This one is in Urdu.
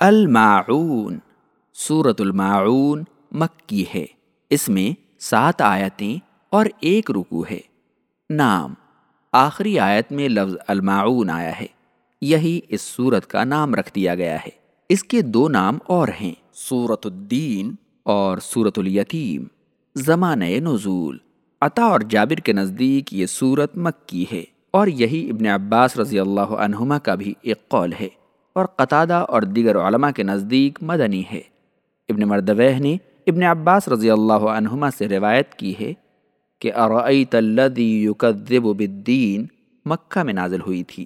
الماعون سورت الماعون مکی ہے۔ اس میں سات آیتیں اور ایک رکو ہے۔ نام، آخری آیت میں لفظ الماعون آیا ہے۔ یہی اس سورت کا نام رکھ دیا گیا ہے۔ اس کے دو نام اور ہیں سورت الدین اور سورت الیتیم زمانۂ نزول، عطا اور جابر کے نزدیک یہ صورت مکی ہے۔ اور یہی ابن عباس رضی اللہ عنہما کا بھی ایک قول ہے۔ اور قطادہ اور دیگر علماء کے نزدیک مدنی ہے۔ ابن مردوہ نے ابن عباس رضی اللہ عنہما سے روایت کی ہے کہ ارعیت الذی یکذب بالدین، مکہ میں نازل ہوئی تھی۔